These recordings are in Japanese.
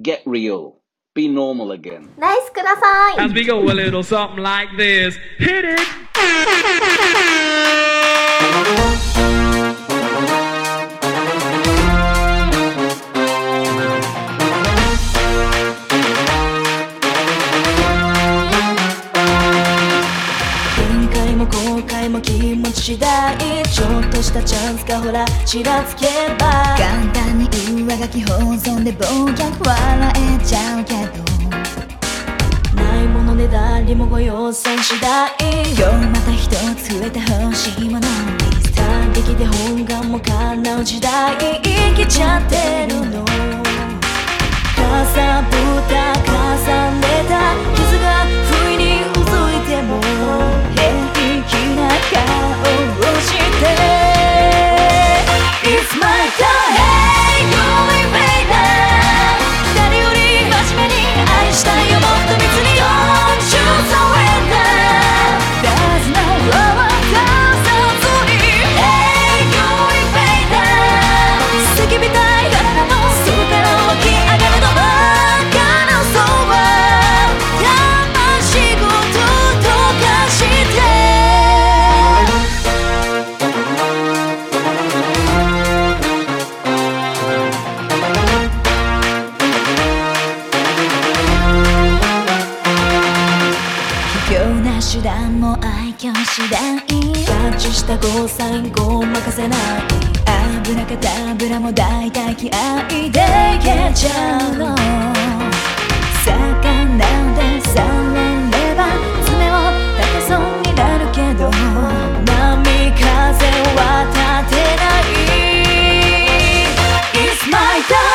Get real. Be normal again. Nice, kudasai. As we go a little something like this. Hit it. かほらちらつけば簡単に上書き保存で暴虐笑えちゃうけどない。もので誰もご要請次第今日また一つ増えて欲しい。ものにスター劇で本願も叶う時代生きちゃってるのかさぶた重ねた傷が顔をして It's my turn したゴーサインごまかせない油かた油も大体嫌いでいけちゃうの魚でされれば爪を立てそうになるけど波風は立てない It's my turn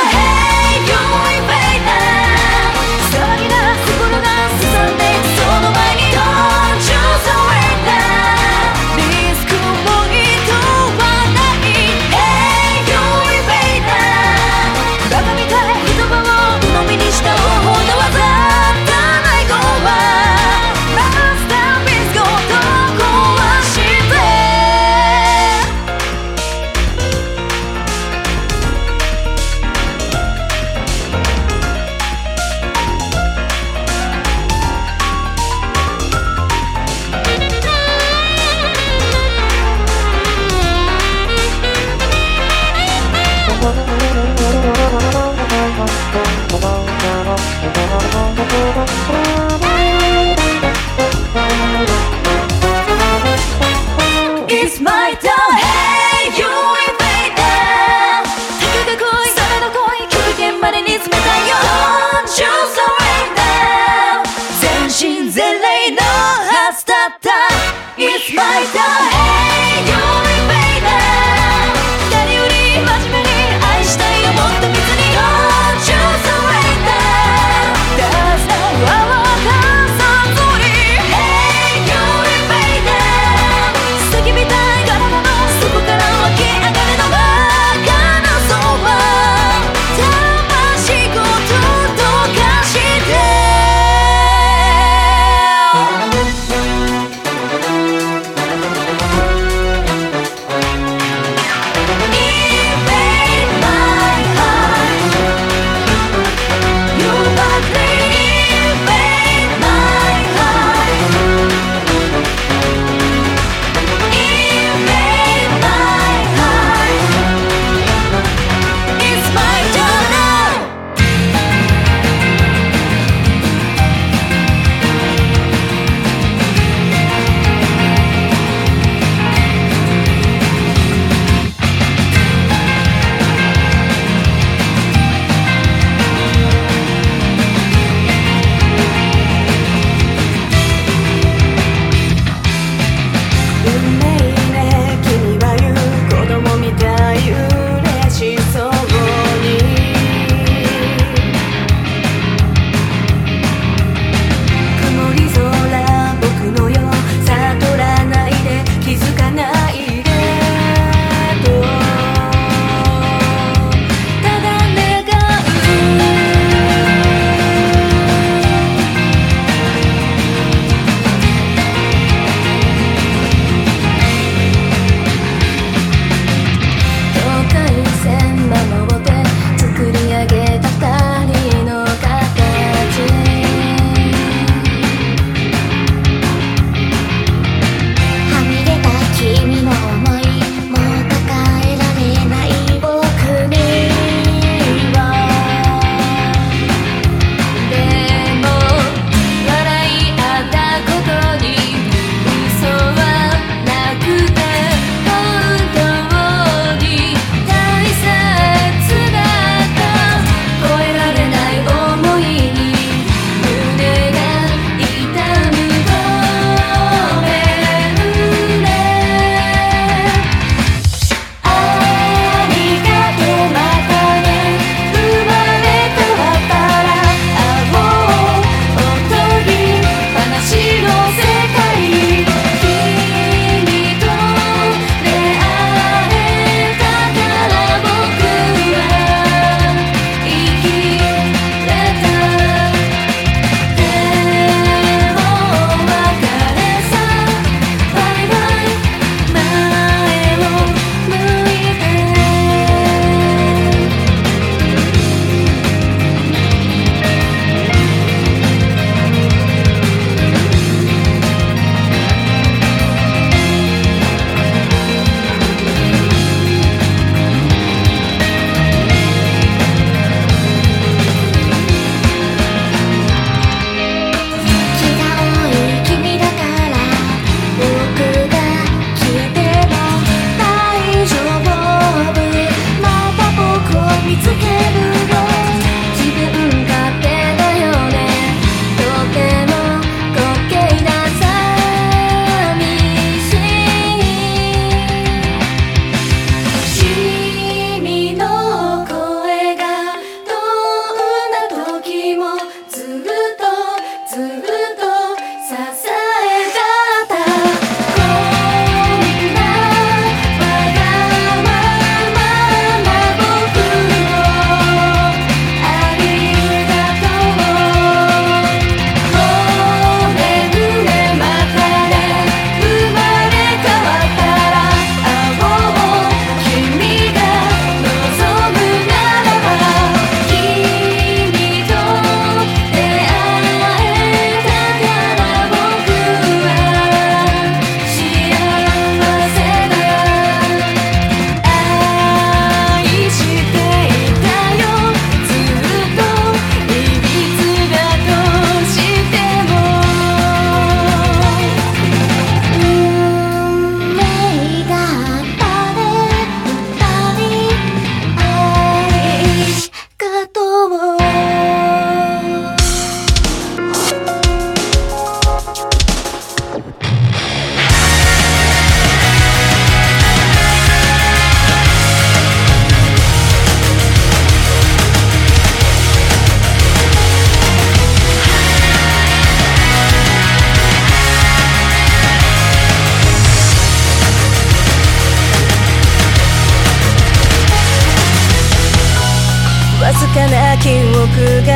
な記憶が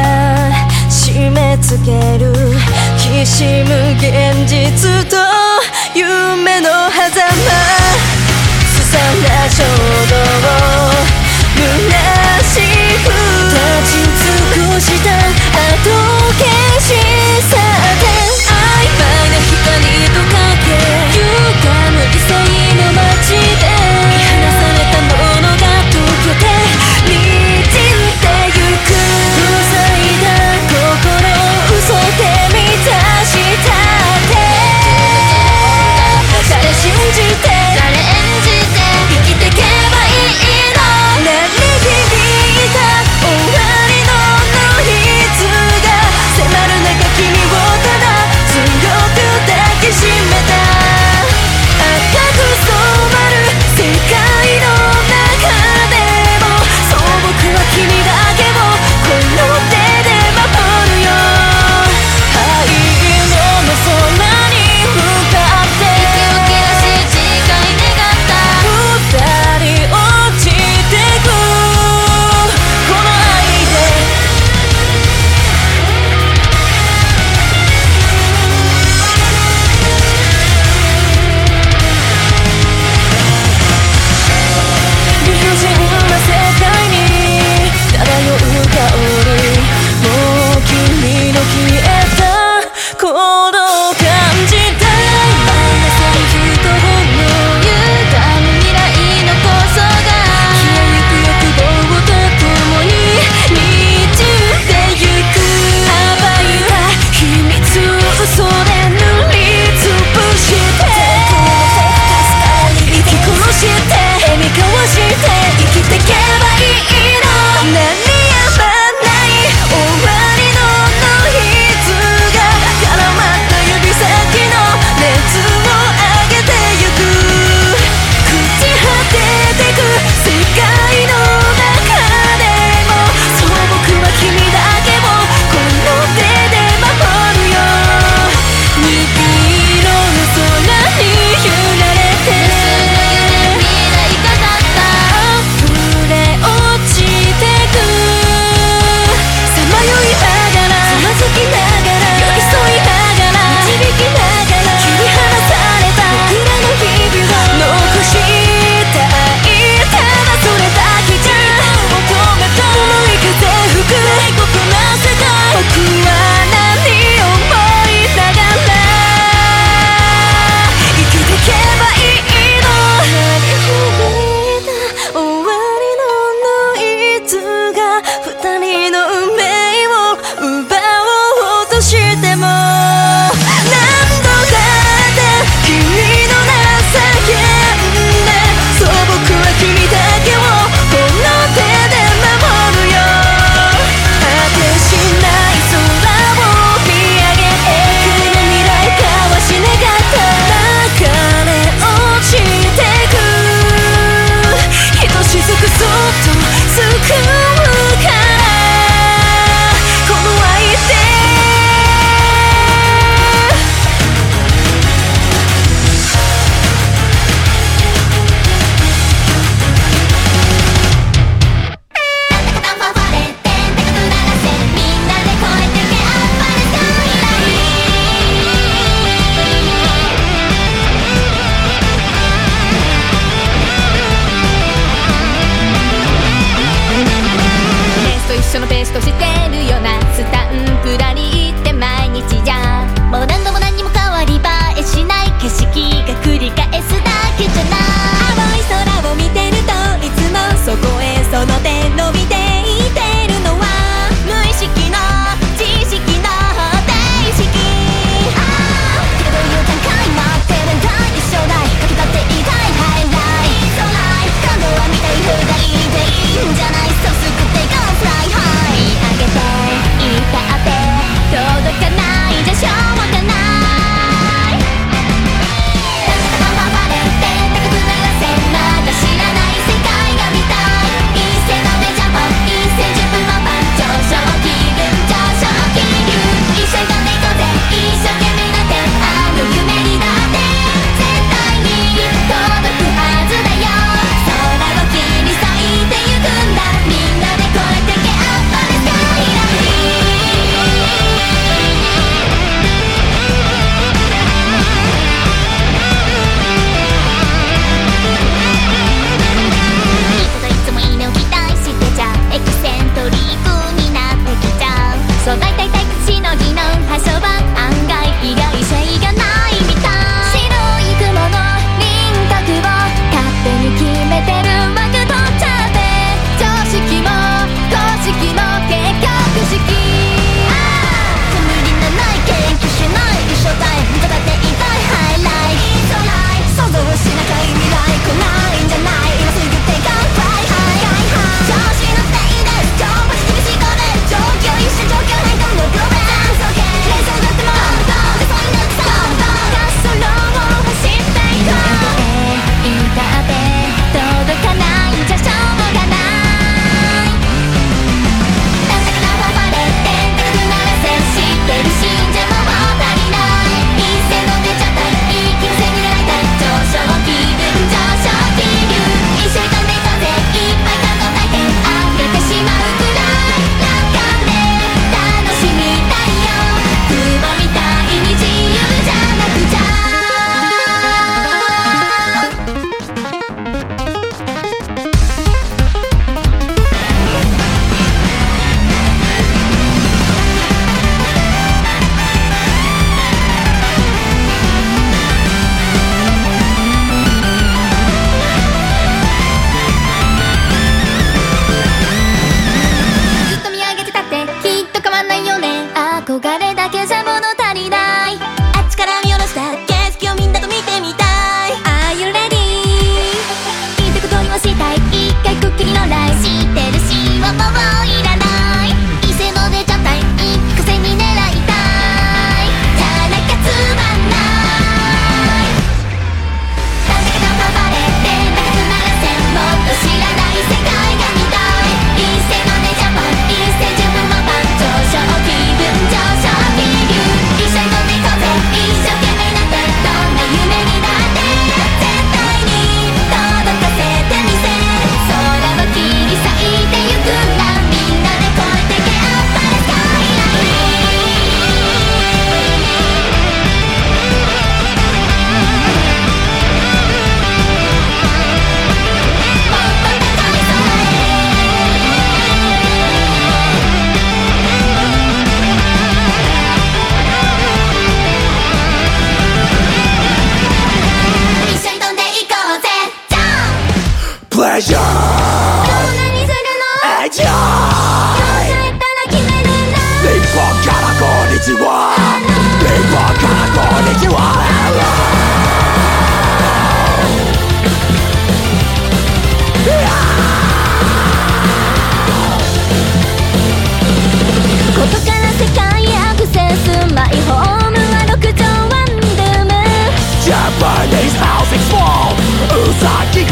締め付けるきしむ現実と夢の狭間すさな衝動虚しく立ち尽くした後消しさ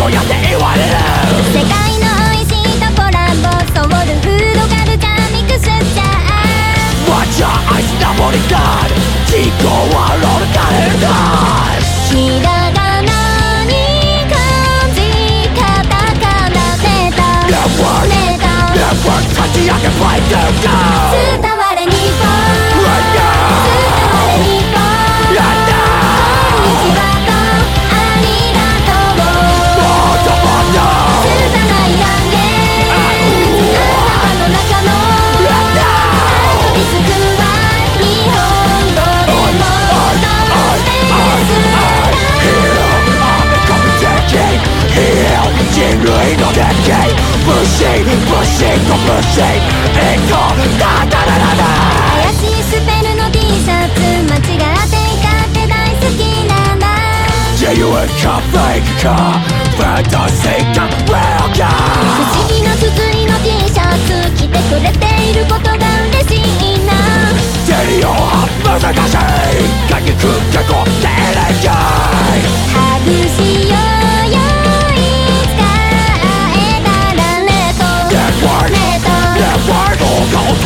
さぎ小屋って言われる世界の美味しいとこラボソウルフードカルチャーミクスチャー Watch your eyes ナポリタン人口はロールカレータイひらがなに漢字カタカナネタネタ Network 立ち上げ Play to go 伝類のデッキブッシンブッシンとブッシンエコダダダダダ怪しいスペルの T シャツ間違っていたって大好きなんだ Genuine か fake か Fantasy か real か不思議な綴りの T シャツ着てくれていることが嬉しいなデリオは難しい鍵くけこテレギャイハグしよ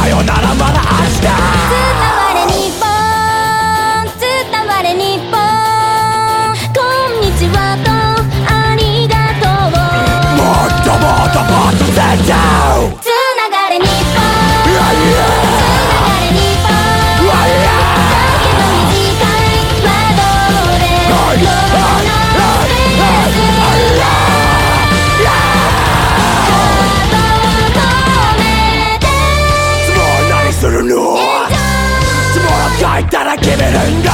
さよならまだ明日伝われ日本伝われ日本こんにちはとありがとうもっともっともっと絶対つながれ日本いやいやつながれ日本だけど短いワードでいたら決めるんだ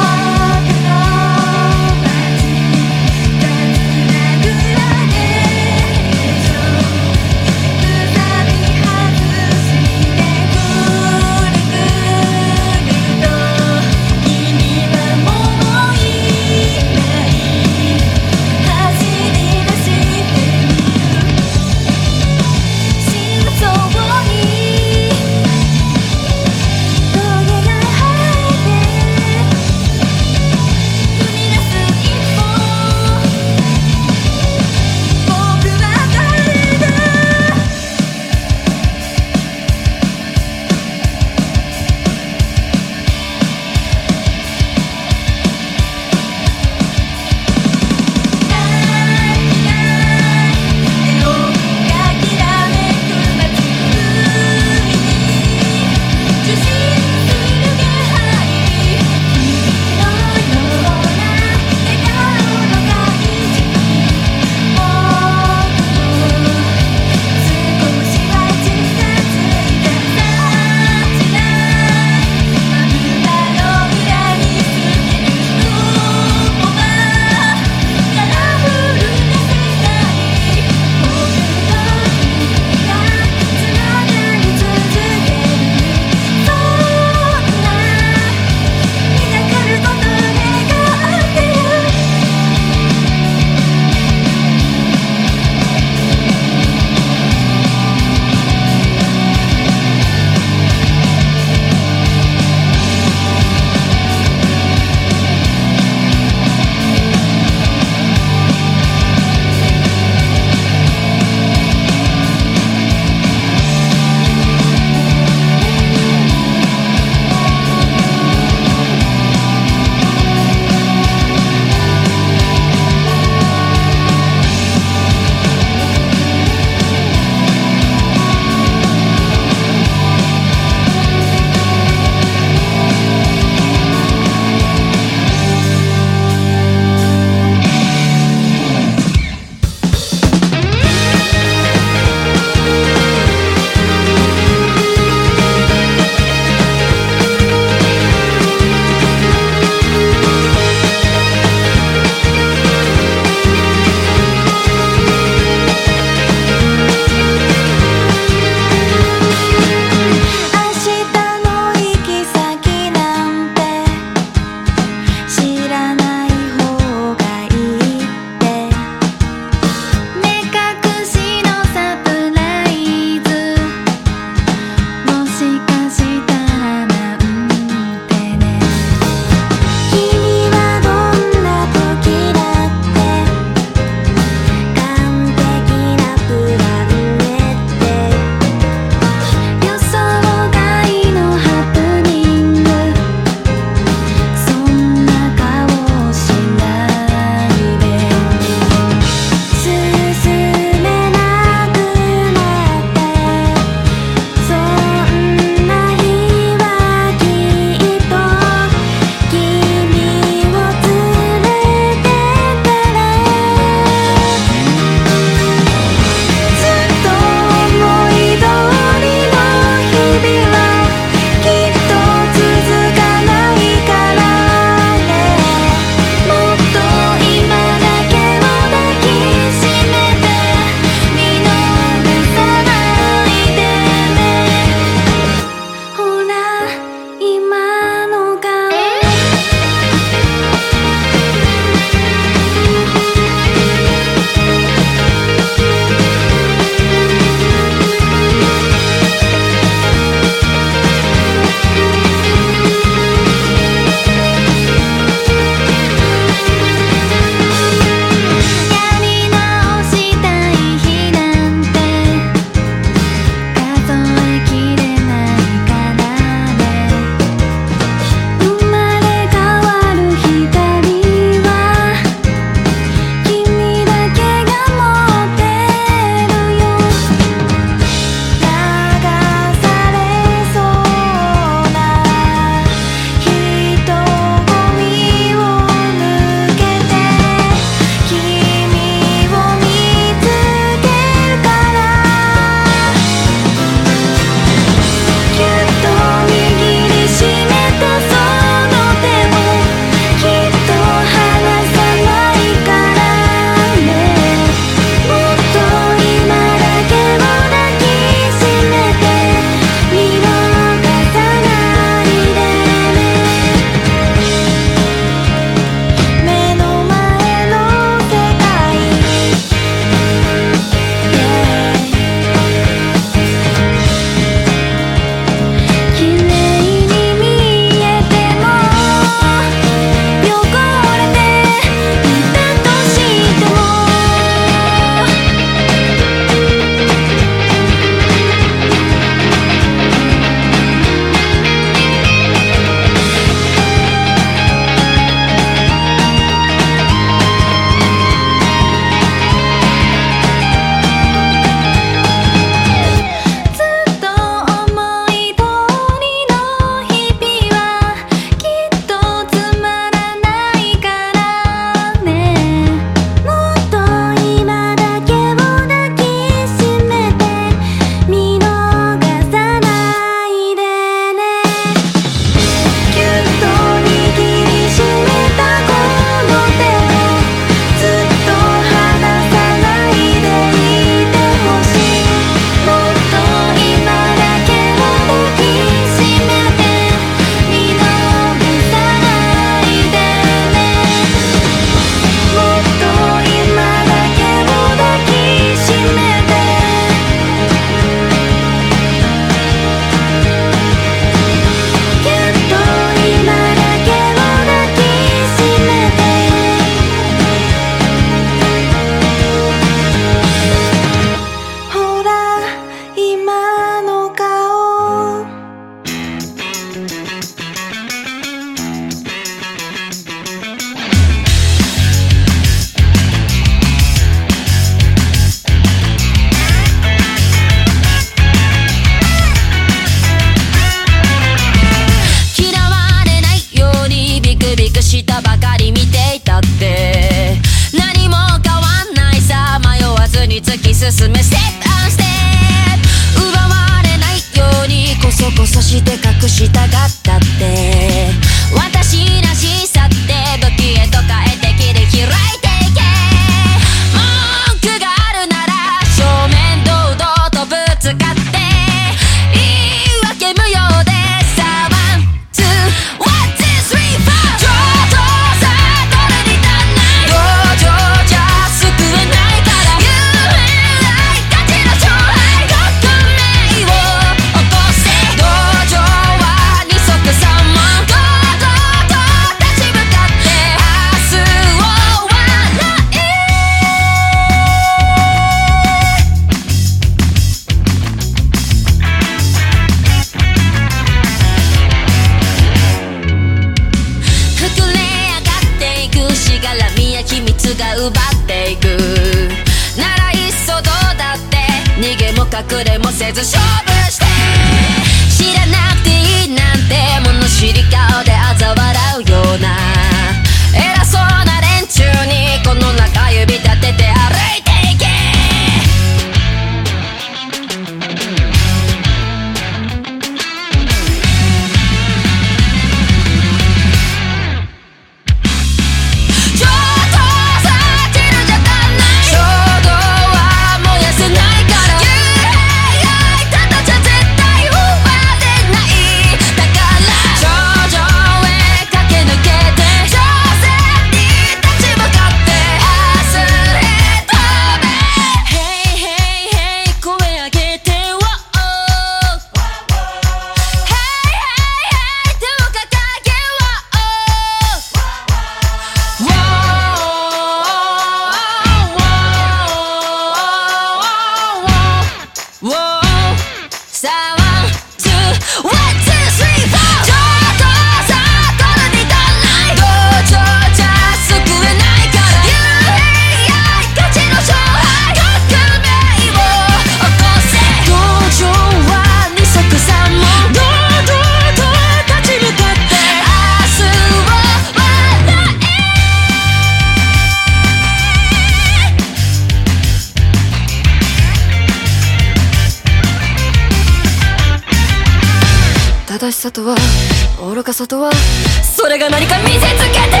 見せつけて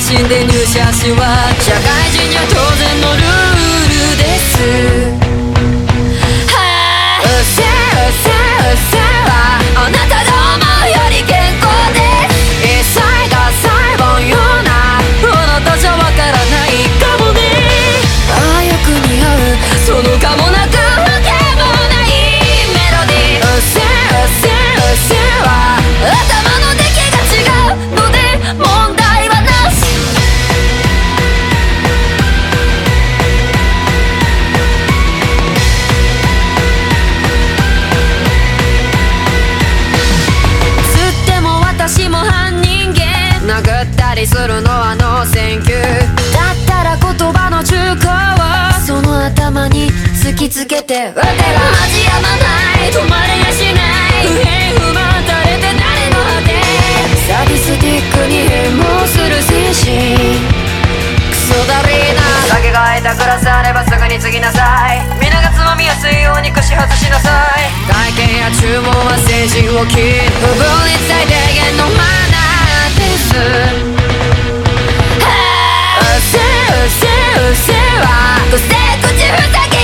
身で入社しは社会人には当然のルールですてわは恥やまない。止まれやしない。不平不満垂れて誰の果て。サディスティックに変貌する精神。クソだーな。酒が空いたグラスあればすぐに次なさい。皆がつまみやすいように串外しなさい。体験や注文は精神を切る。不分に最低限のマナーです。うっせうっせうっせは。どうせ口ふざけ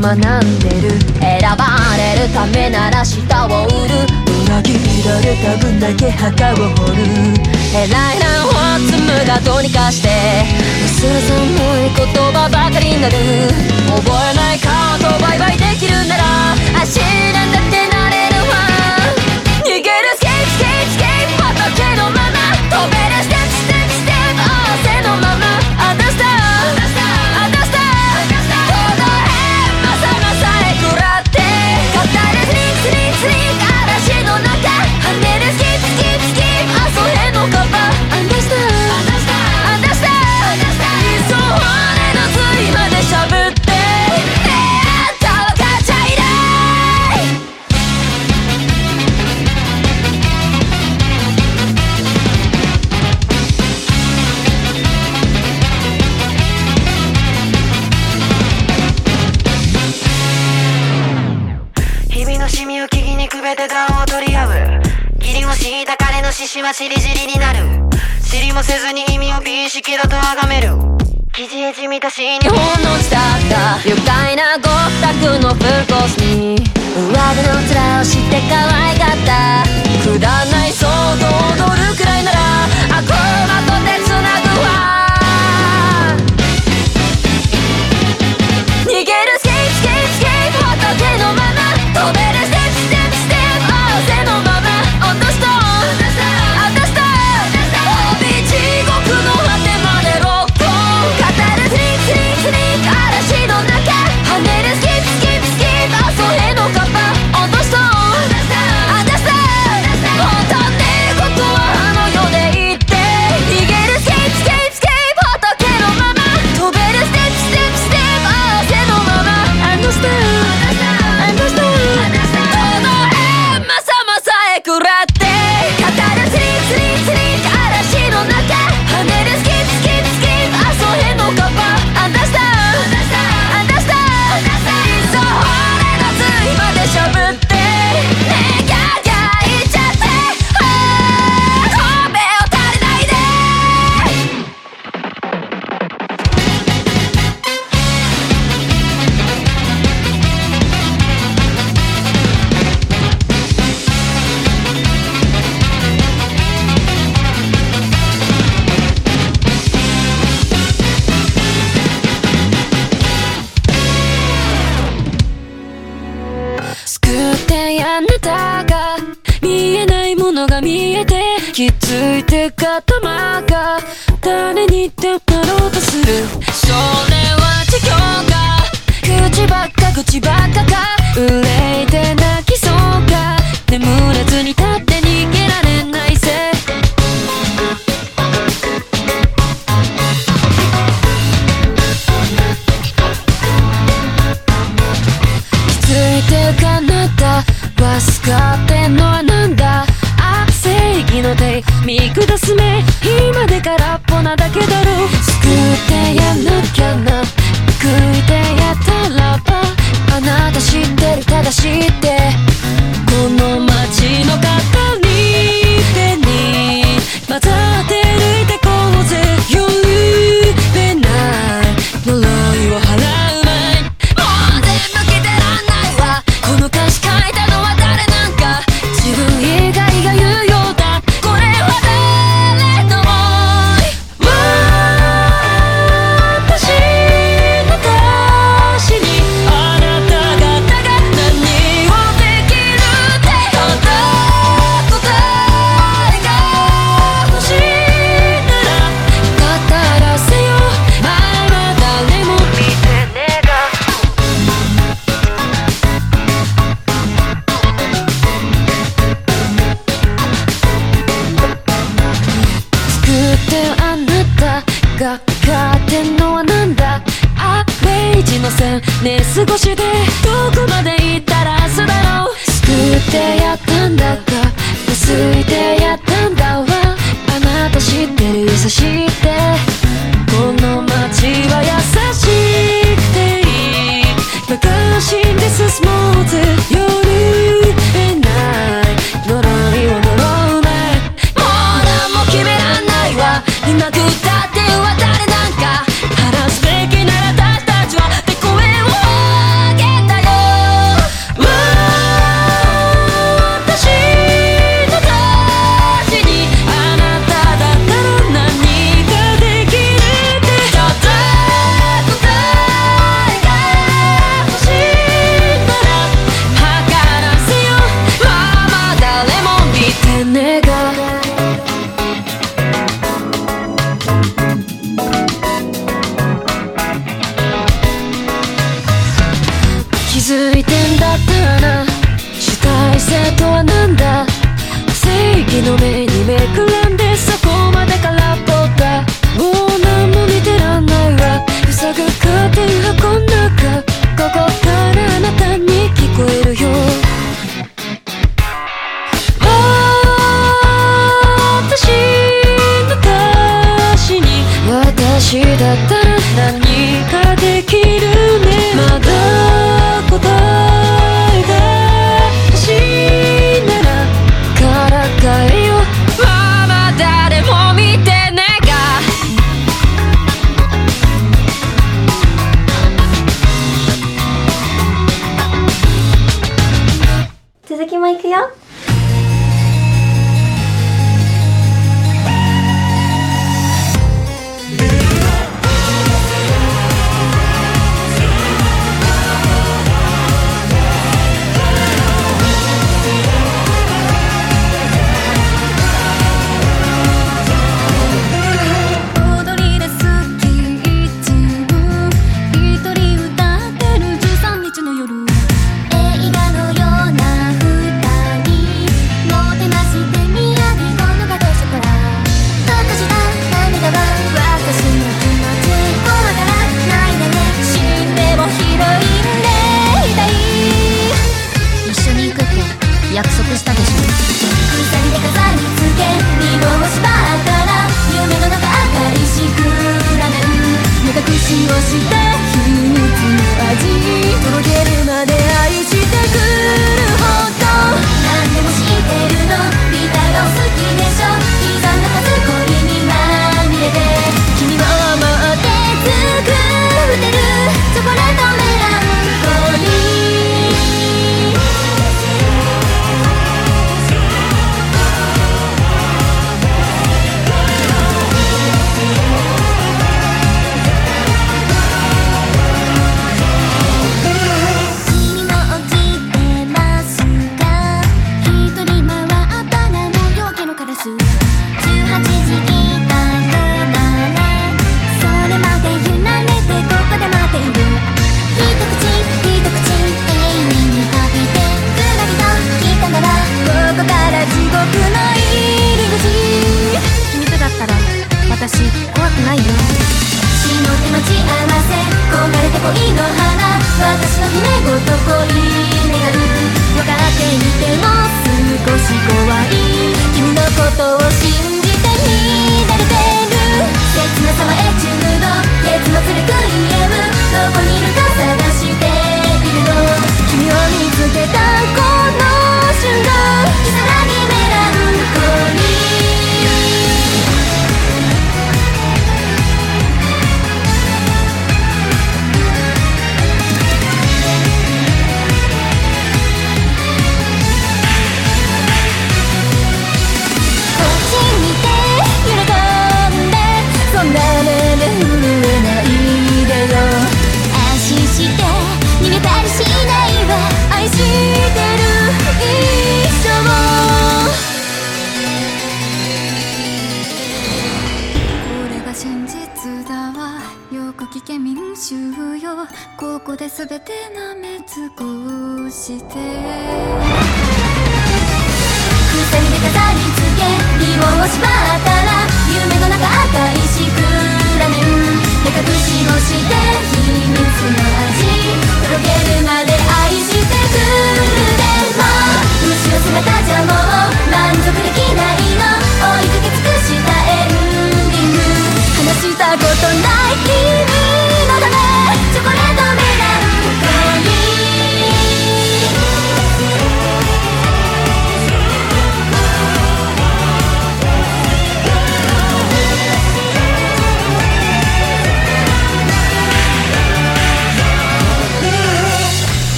まならと崇める。生地へじみたし日本の地だ。った愉快なご託のフルコースに。上着の面をして可愛かった。くだな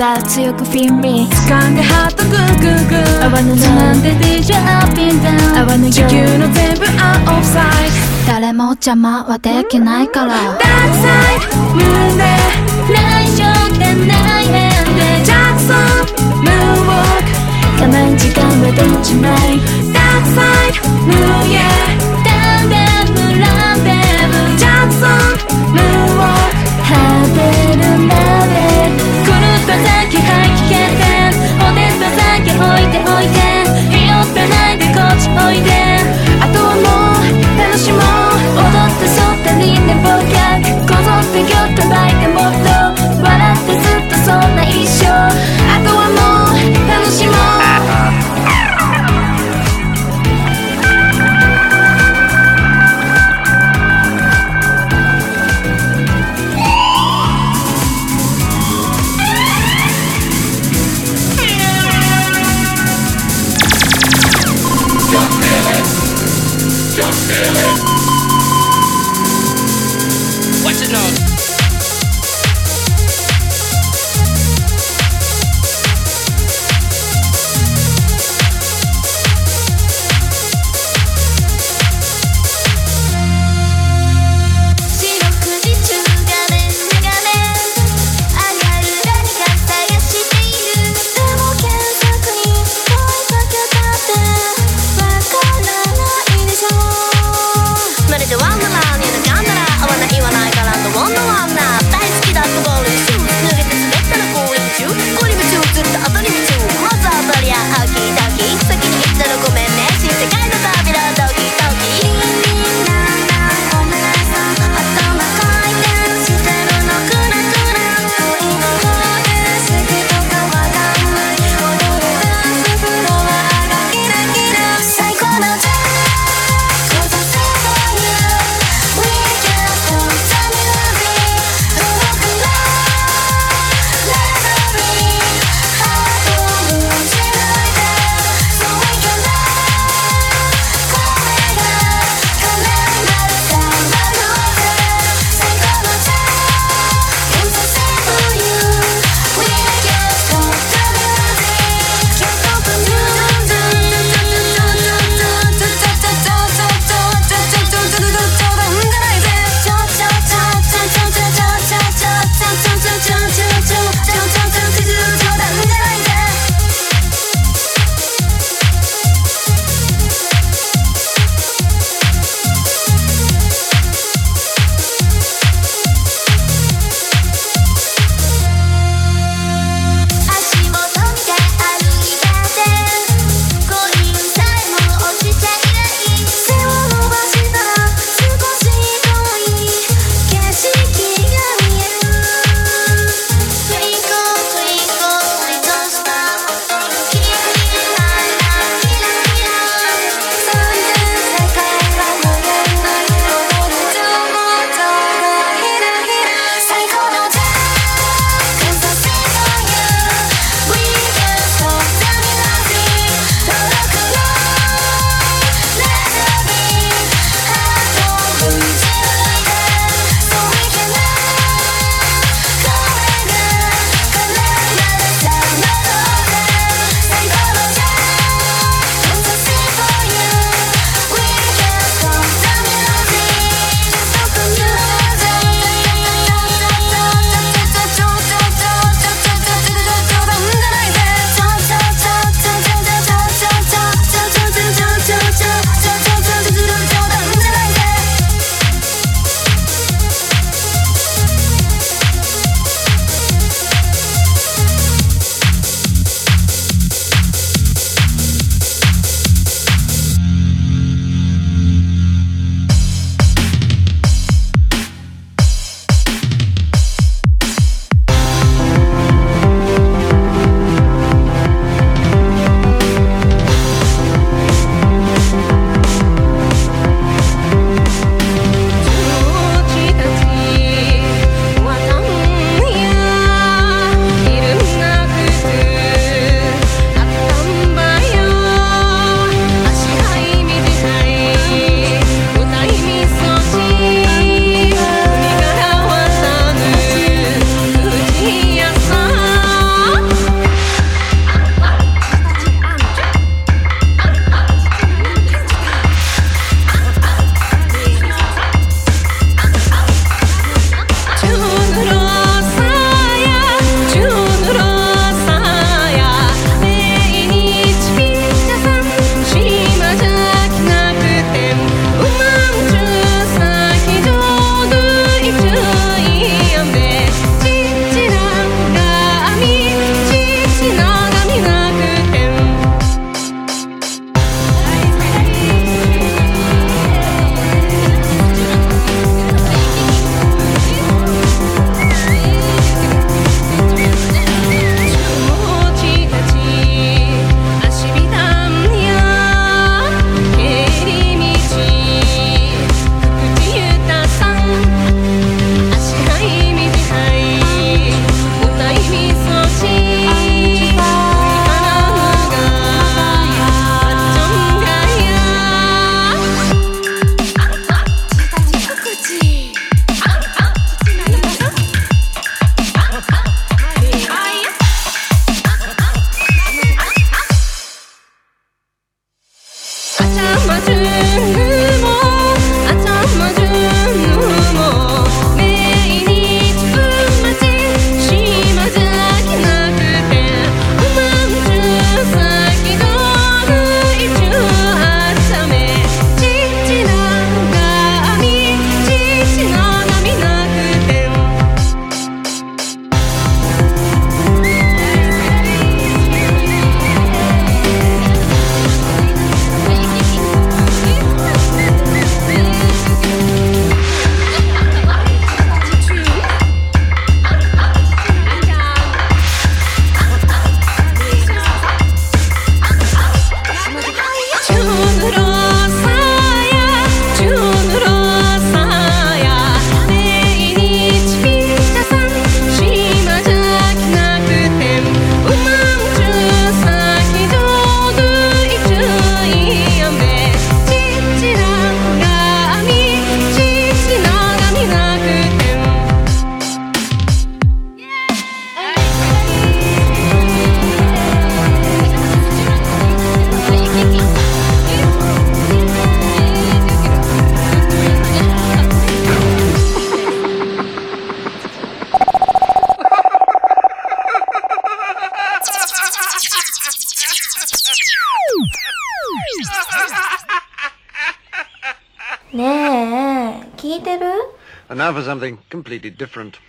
だ強く feel me 掴んでハートグーグーグー。合わぬつんで DJ up and down 合わぬ地球の全部 out of sight 誰も邪魔はできないから Dark side で内緒でないヘでジャクソンムー。ンウォー。ク我面時間はできない completely different.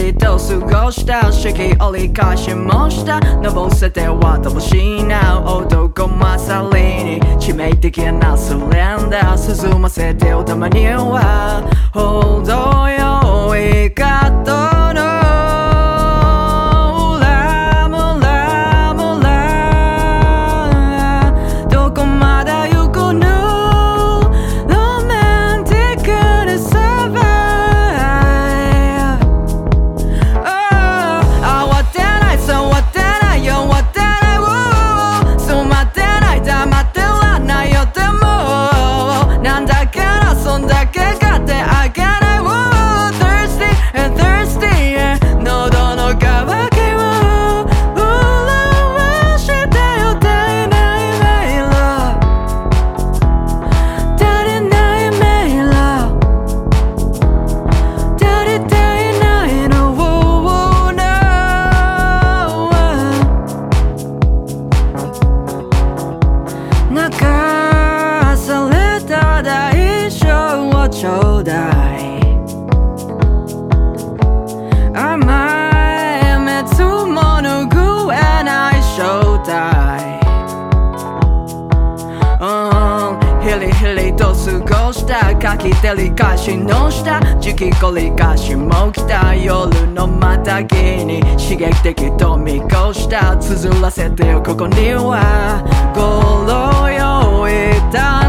りと過ごした四季折り返しもしたのぼせては乏しいな男さりに致命的なスレンダー涼ませておたまには程よいかと照りかしの下時期こりかしも来た夜のまたぎに刺激的と見越した綴らせてよここにはごろよいた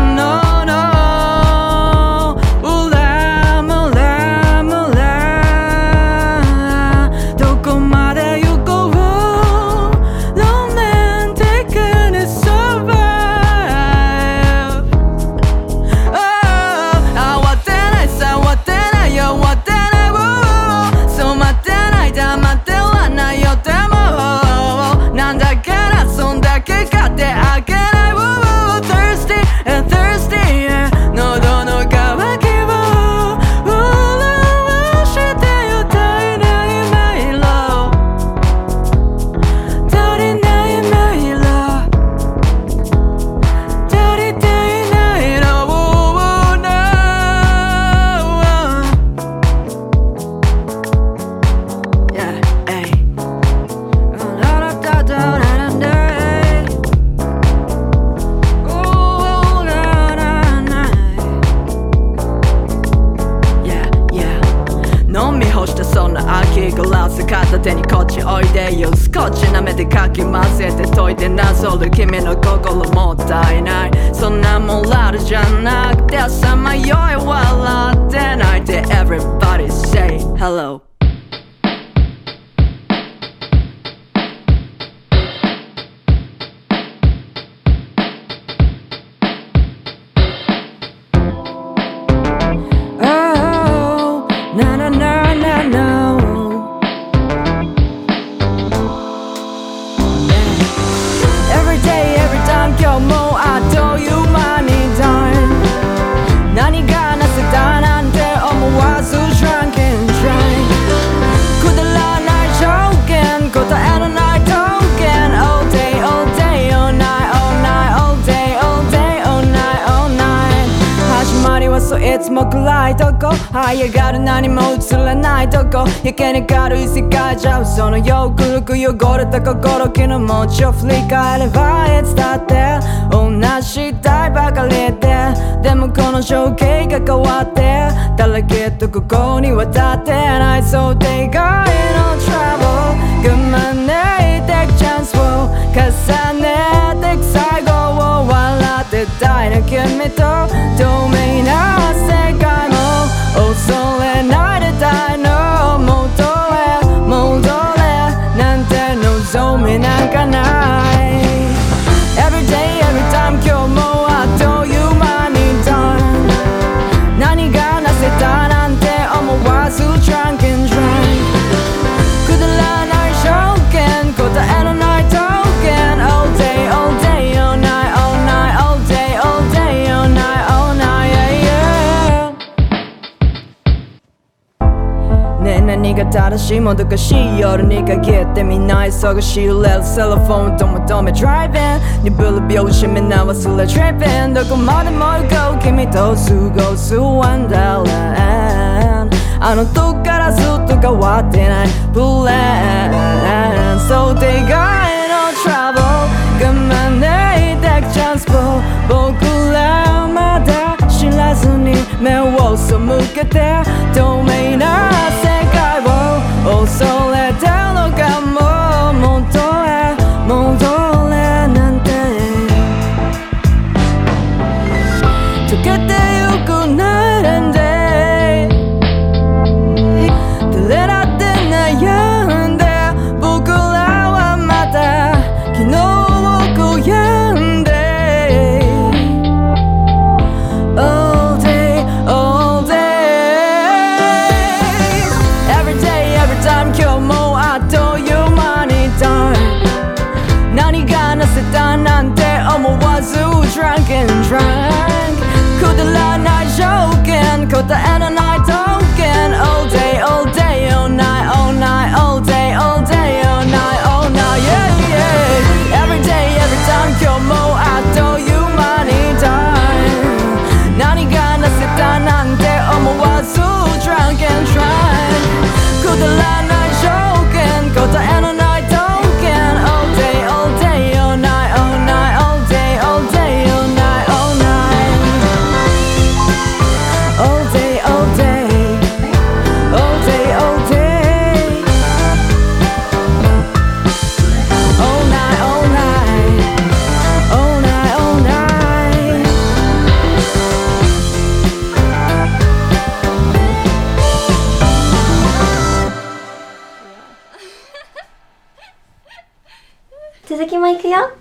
when I die, no more. しもどかしい夜に限ってみんな忙しいレルセロフォンと求め Driving 鈍る拍子みんな忘れ Tripping どこまでも行こう君と過ごす Wonderland あの時からずっと変わってない Plan So take trouble 我慢ずに目を背けて透明な世界を恐れたる and drank. Could the light not joke and could the enemy? 땡큐요.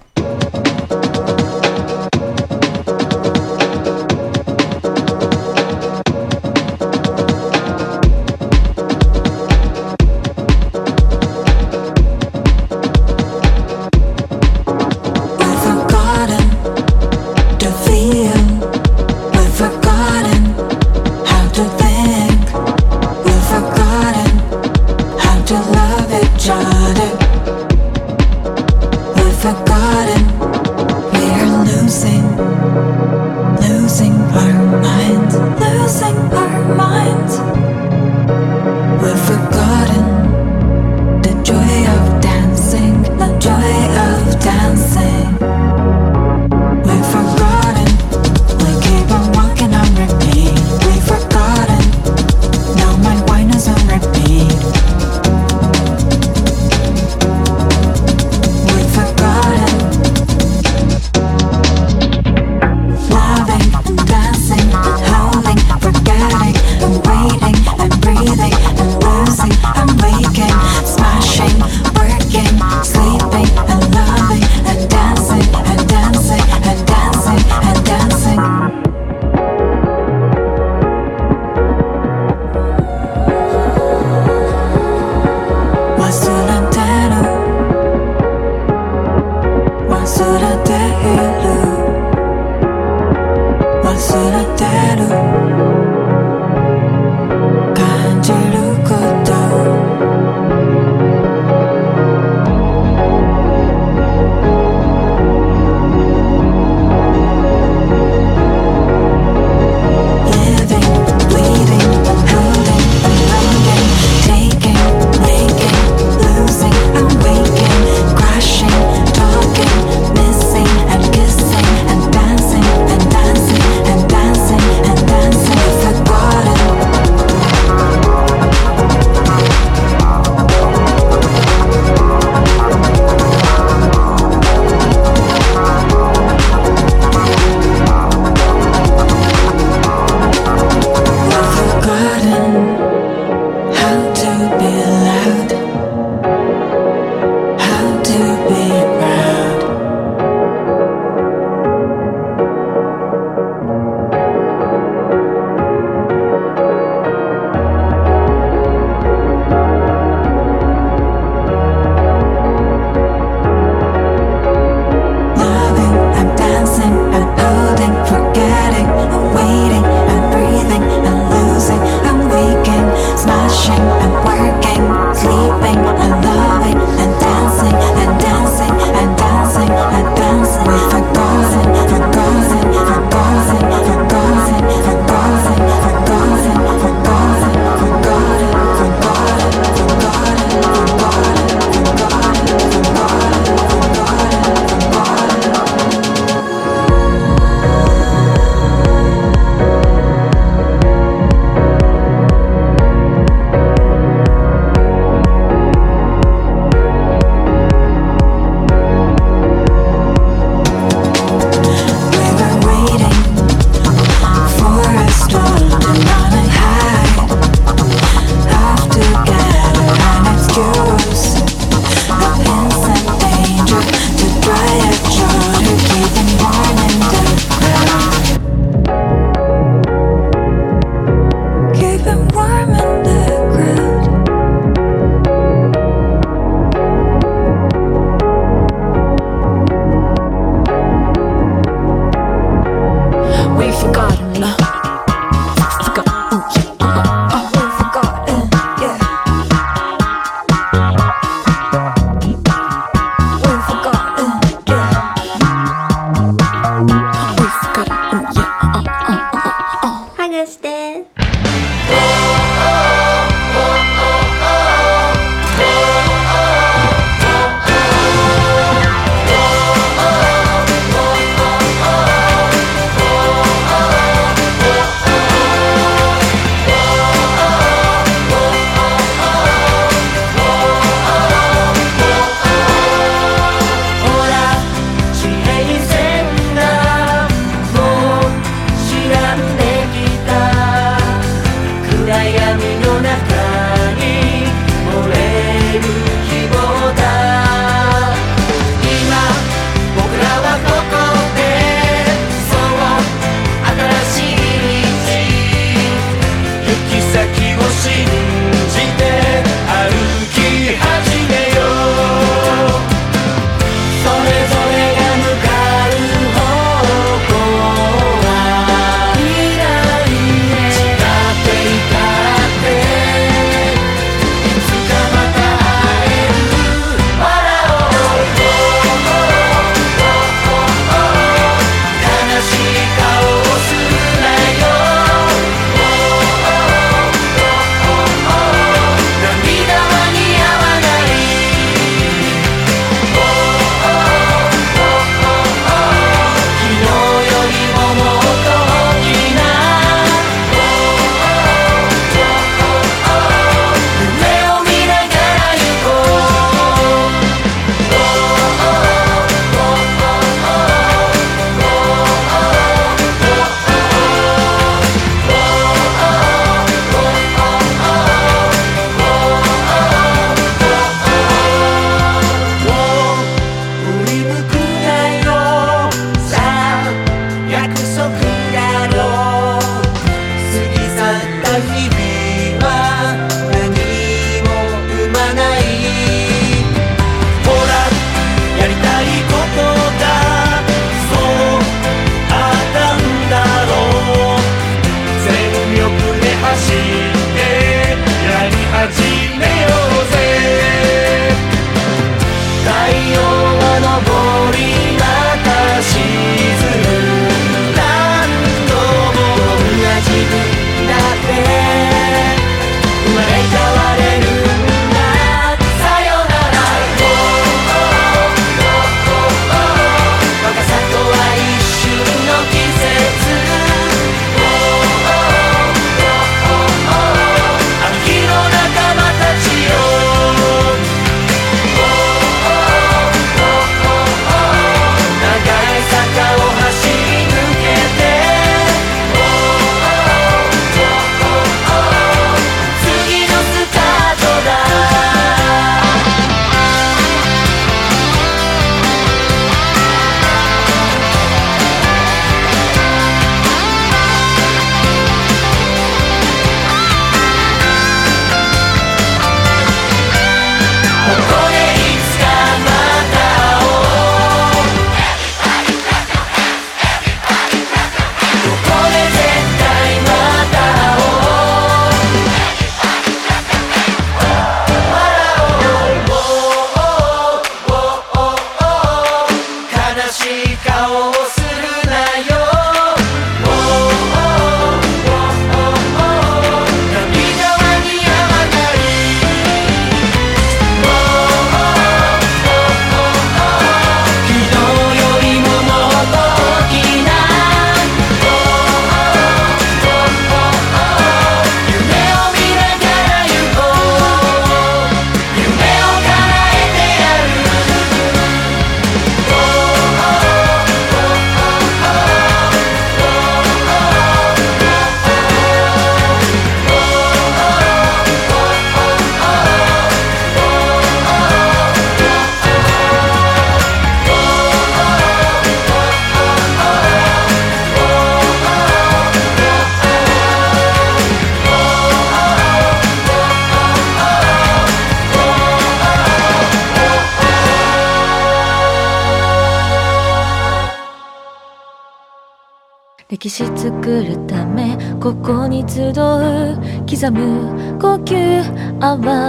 刻む呼吸泡。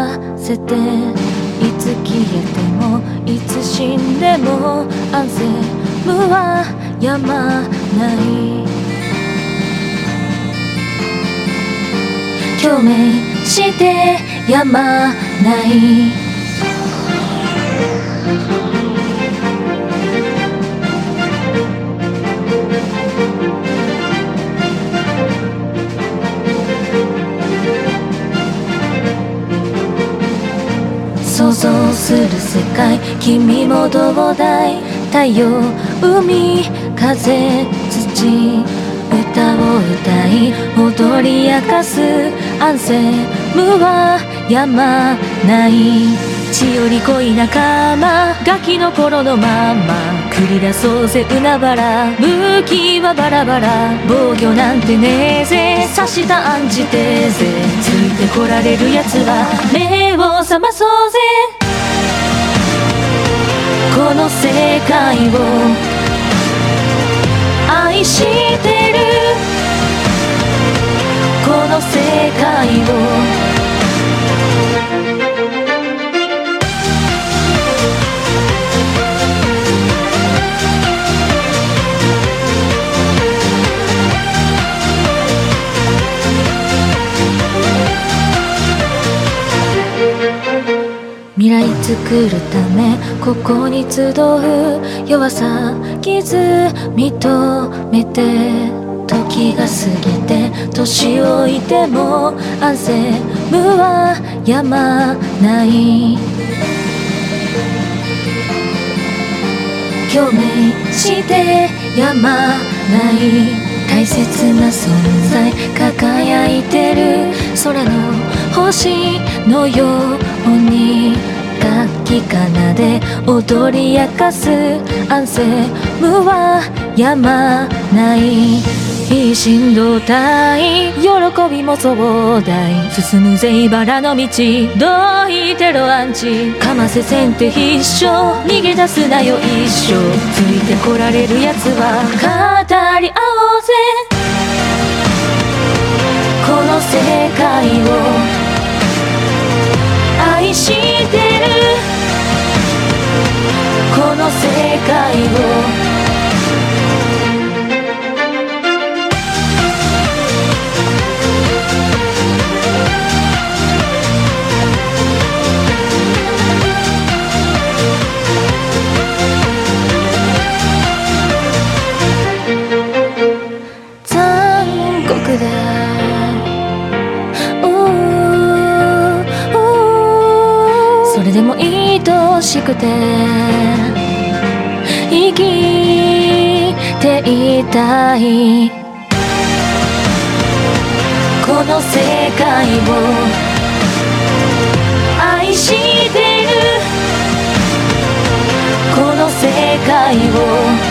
海風土歌を歌い踊り明かすアンセムはやまない血より濃い仲間ガキの頃のまま繰り出そうぜ海原武器はバラバラ防御なんてねえぜ刺した案じてぜついてこられる。やつは目を覚まそうぜこの世界を愛してる。この世界を来作るためここに集う弱さ傷認めて時が過ぎて年老いても安静無はやまない。共鳴してやまない。大切な存在輝いてる。空の星のように。楽器奏で踊り明かす安静無はやまないい。い振動体喜びも壮大進むぜ茨の道どういてろアンチ。かませ先手必勝。逃げ出すなよ一生。ついてこられるやつは語り合おうぜこの世界を。してる。この世界を。しくて。生きていたい。この世界を。愛してる。この世界を。